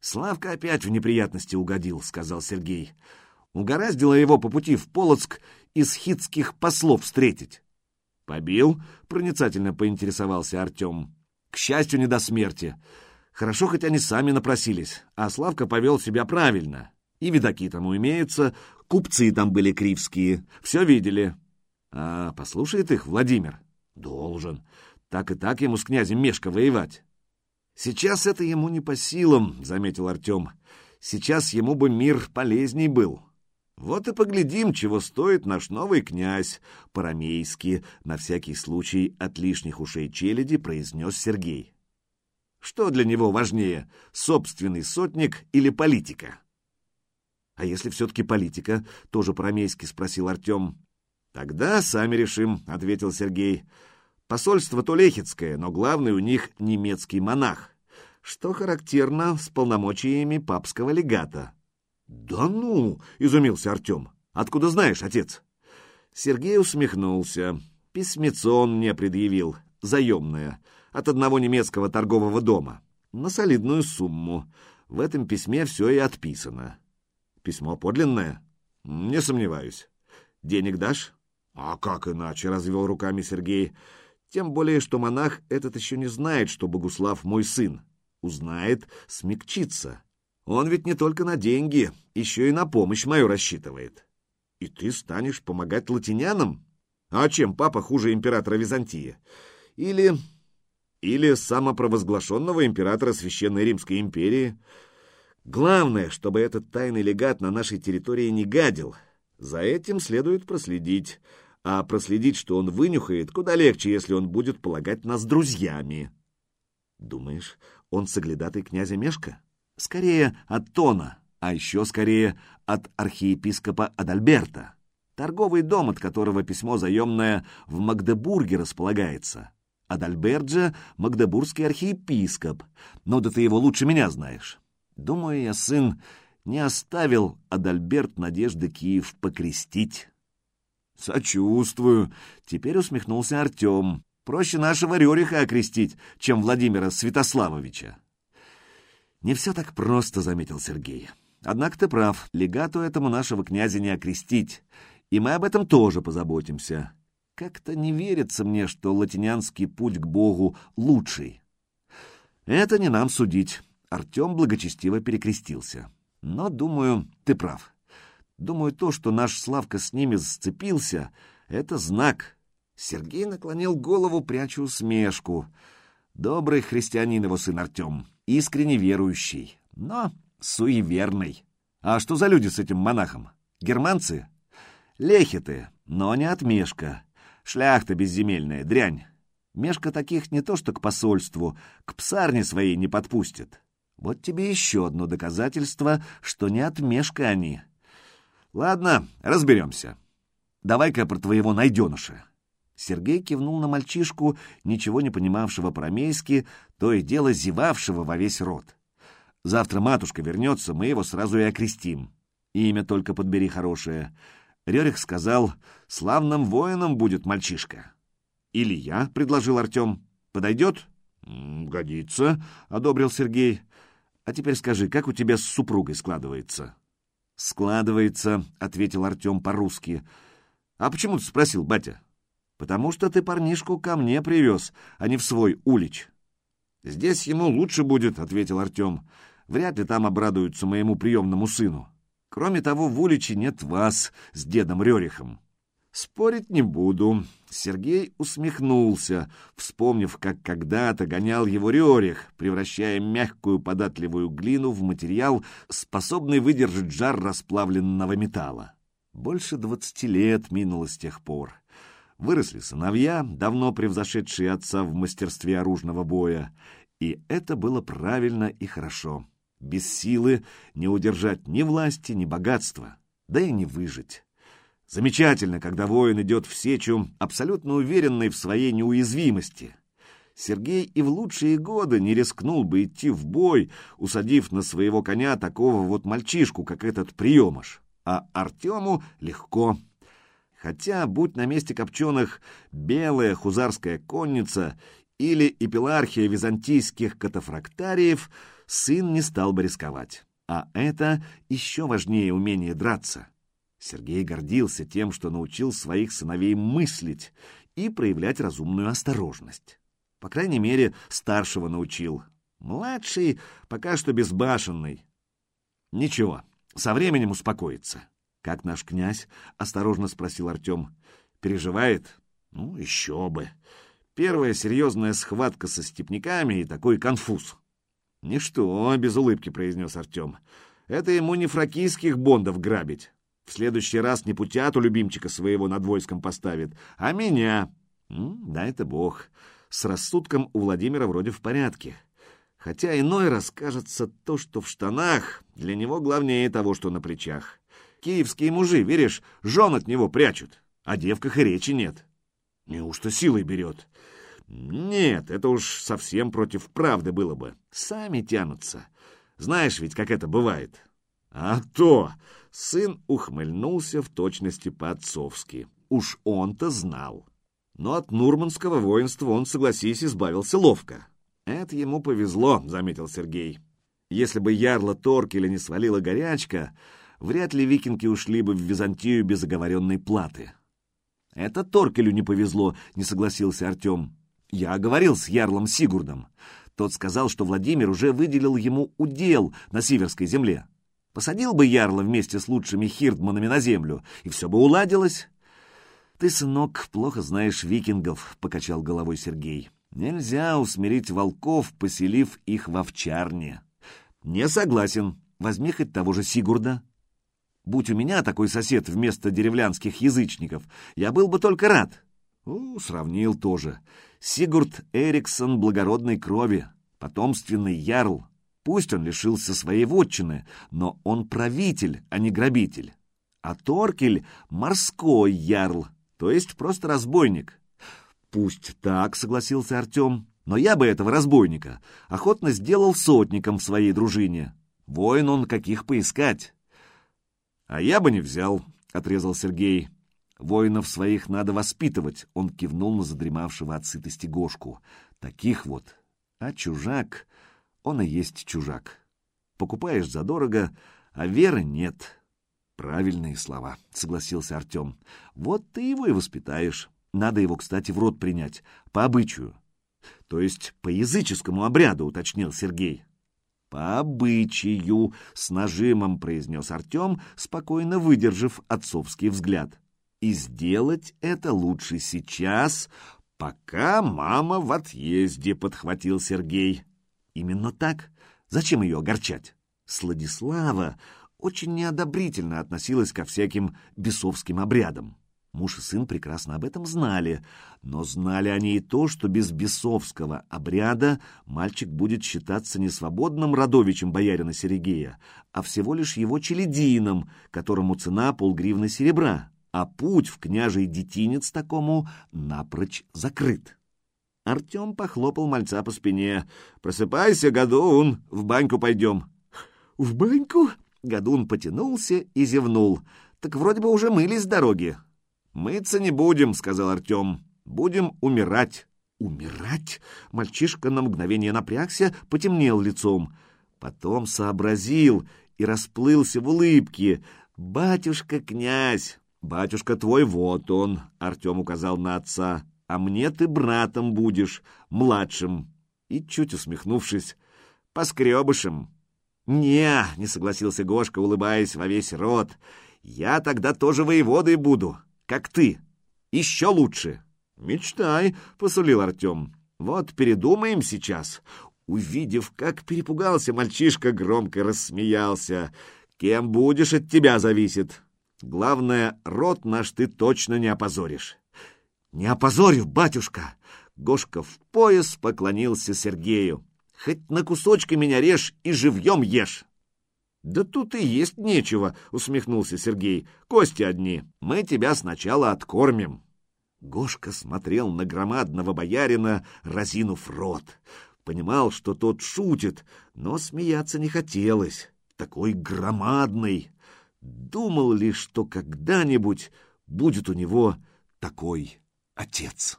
«Славка опять в неприятности угодил», — сказал Сергей. «Угораздило его по пути в Полоцк из хитских послов встретить». «Побил?» — проницательно поинтересовался Артем. «К счастью, не до смерти. Хорошо, хоть они сами напросились, а Славка повел себя правильно. И видаки тому имеются, купцы там были кривские, все видели». «А послушает их Владимир?» «Должен. Так и так ему с князем Мешко воевать». «Сейчас это ему не по силам», — заметил Артем. «Сейчас ему бы мир полезней был». «Вот и поглядим, чего стоит наш новый князь», — по-рамейски, на всякий случай от лишних ушей челяди, произнес Сергей. «Что для него важнее, собственный сотник или политика?» «А если все-таки политика?» — тоже по-рамейски спросил Артем. «Тогда сами решим», — ответил Сергей. «Посольство Толехицкое, но главный у них немецкий монах, что характерно с полномочиями папского легата». «Да ну!» — изумился Артем. «Откуда знаешь, отец?» Сергей усмехнулся. Письмецо он мне предъявил, заемное, от одного немецкого торгового дома, на солидную сумму. В этом письме все и отписано. Письмо подлинное? Не сомневаюсь. Денег дашь? А как иначе, развел руками Сергей. Тем более, что монах этот еще не знает, что Богуслав мой сын. Узнает, смягчится. Он ведь не только на деньги, еще и на помощь мою рассчитывает. И ты станешь помогать латинянам? А чем папа хуже императора Византии? Или... или самопровозглашенного императора Священной Римской империи? Главное, чтобы этот тайный легат на нашей территории не гадил. За этим следует проследить. А проследить, что он вынюхает, куда легче, если он будет полагать нас друзьями. Думаешь, он соглядатый князя Мешка? Скорее от Тона, а еще скорее от архиепископа Адальберта, торговый дом, от которого письмо заемное в Магдебурге располагается. Адальберт же — магдебургский архиепископ, но да ты его лучше меня знаешь. Думаю, я, сын, не оставил Адальберт надежды Киев покрестить. «Сочувствую», — теперь усмехнулся Артем. «Проще нашего Рериха окрестить, чем Владимира Святославовича». «Не все так просто», — заметил Сергей. «Однако ты прав, легату этому нашего князя не окрестить, и мы об этом тоже позаботимся. Как-то не верится мне, что латинянский путь к Богу лучший». «Это не нам судить», — Артем благочестиво перекрестился. «Но, думаю, ты прав. Думаю, то, что наш Славка с ними сцепился, — это знак». Сергей наклонил голову, пряча усмешку. «Добрый христианин его сын Артем» искренне верующий, но суеверный. А что за люди с этим монахом? Германцы? Лехиты, но не от Мешка. Шляхта безземельная, дрянь. Мешка таких не то что к посольству, к псарне своей не подпустит. Вот тебе еще одно доказательство, что не от Мешка они. Ладно, разберемся. Давай-ка про твоего найденыша. Сергей кивнул на мальчишку, ничего не понимавшего по-рамейски, то и дело зевавшего во весь рот. «Завтра матушка вернется, мы его сразу и окрестим. Имя только подбери хорошее». Рерих сказал, «Славным воином будет мальчишка». «Или я», — предложил Артем. «Подойдет?» «Годится», — одобрил Сергей. «А теперь скажи, как у тебя с супругой складывается?» «Складывается», — ответил Артем по-русски. «А почему ты спросил, батя?» потому что ты парнишку ко мне привез, а не в свой улич. — Здесь ему лучше будет, — ответил Артем. — Вряд ли там обрадуются моему приемному сыну. Кроме того, в уличе нет вас с дедом Рерихом. Спорить не буду. Сергей усмехнулся, вспомнив, как когда-то гонял его Рерих, превращая мягкую податливую глину в материал, способный выдержать жар расплавленного металла. Больше двадцати лет минуло с тех пор. Выросли сыновья, давно превзошедшие отца в мастерстве оружного боя, и это было правильно и хорошо. Без силы не удержать ни власти, ни богатства, да и не выжить. Замечательно, когда воин идет в сечу, абсолютно уверенный в своей неуязвимости. Сергей и в лучшие годы не рискнул бы идти в бой, усадив на своего коня такого вот мальчишку, как этот приемыш. А Артему легко — Хотя, будь на месте копченых белая хузарская конница или эпилархия византийских катафрактариев, сын не стал бы рисковать. А это еще важнее умения драться. Сергей гордился тем, что научил своих сыновей мыслить и проявлять разумную осторожность. По крайней мере, старшего научил. Младший пока что безбашенный. Ничего, со временем успокоится. «Как наш князь?» — осторожно спросил Артем. «Переживает?» «Ну, еще бы. Первая серьезная схватка со степняками и такой конфуз». «Ничто», — без улыбки произнес Артем. «Это ему не фракийских бондов грабить. В следующий раз не путяту любимчика своего над войском поставит, а меня». «Да это бог. С рассудком у Владимира вроде в порядке. Хотя иной раз кажется то, что в штанах, для него главнее того, что на плечах. Киевские мужи, веришь, жен от него прячут, а девках и речи нет. Неужто силой берет? Нет, это уж совсем против правды было бы. Сами тянутся. Знаешь ведь, как это бывает. А то! Сын ухмыльнулся в точности по-отцовски. Уж он-то знал. Но от нурманского воинства он, согласись, избавился ловко. Это ему повезло, заметил Сергей. Если бы ярло Торкеля не свалила горячка, вряд ли викинги ушли бы в Византию без оговоренной платы. «Это Торкелю не повезло», — не согласился Артем. «Я говорил с ярлом Сигурдом. Тот сказал, что Владимир уже выделил ему удел на Сиверской земле. Посадил бы ярла вместе с лучшими хирдманами на землю, и все бы уладилось». «Ты, сынок, плохо знаешь викингов», — покачал головой Сергей. «Нельзя усмирить волков, поселив их в овчарне». «Не согласен. Возьми хоть того же Сигурда. Будь у меня такой сосед вместо деревлянских язычников, я был бы только рад. Сравнил тоже. Сигурд Эриксон благородной крови, потомственный ярл. Пусть он лишился своей вотчины, но он правитель, а не грабитель. А Торкель — морской ярл, то есть просто разбойник. Пусть так, согласился Артем, но я бы этого разбойника охотно сделал сотником в своей дружине. Воин он каких поискать. «А я бы не взял», — отрезал Сергей. «Воинов своих надо воспитывать», — он кивнул на задремавшего от сытости Гошку. «Таких вот. А чужак, он и есть чужак. Покупаешь задорого, а веры нет». «Правильные слова», — согласился Артем. «Вот ты его и воспитаешь. Надо его, кстати, в рот принять, по обычаю». «То есть по языческому обряду», — уточнил Сергей. «По обычаю», — с нажимом произнес Артем, спокойно выдержав отцовский взгляд. «И сделать это лучше сейчас, пока мама в отъезде», — подхватил Сергей. «Именно так. Зачем ее огорчать?» Сладислава очень неодобрительно относилась ко всяким бесовским обрядам. Муж и сын прекрасно об этом знали, но знали они и то, что без бесовского обряда мальчик будет считаться не свободным родовичем боярина Серегея, а всего лишь его челядином, которому цена полгривны серебра, а путь в княжий детинец такому напрочь закрыт. Артем похлопал мальца по спине. «Просыпайся, Гадун, в баньку пойдем». «В баньку?» Гадун потянулся и зевнул. «Так вроде бы уже мылись с дороги». «Мыться не будем», — сказал Артем. «Будем умирать». «Умирать?» Мальчишка на мгновение напрягся, потемнел лицом. Потом сообразил и расплылся в улыбке. «Батюшка-князь! Батюшка твой, вот он!» — Артем указал на отца. «А мне ты братом будешь, младшим!» И, чуть усмехнувшись, «поскребышем!» «Не!» — не согласился Гошка, улыбаясь во весь рот. «Я тогда тоже воеводой буду!» как ты. Еще лучше. Мечтай, — посулил Артем. Вот передумаем сейчас. Увидев, как перепугался мальчишка, громко рассмеялся. Кем будешь, от тебя зависит. Главное, рот наш ты точно не опозоришь. Не опозорю, батюшка. Гошка в пояс поклонился Сергею. Хоть на кусочки меня режь и живьем ешь. «Да тут и есть нечего», — усмехнулся Сергей. «Кости одни. Мы тебя сначала откормим». Гошка смотрел на громадного боярина, разинув рот. Понимал, что тот шутит, но смеяться не хотелось. Такой громадный. Думал ли, что когда-нибудь будет у него такой отец.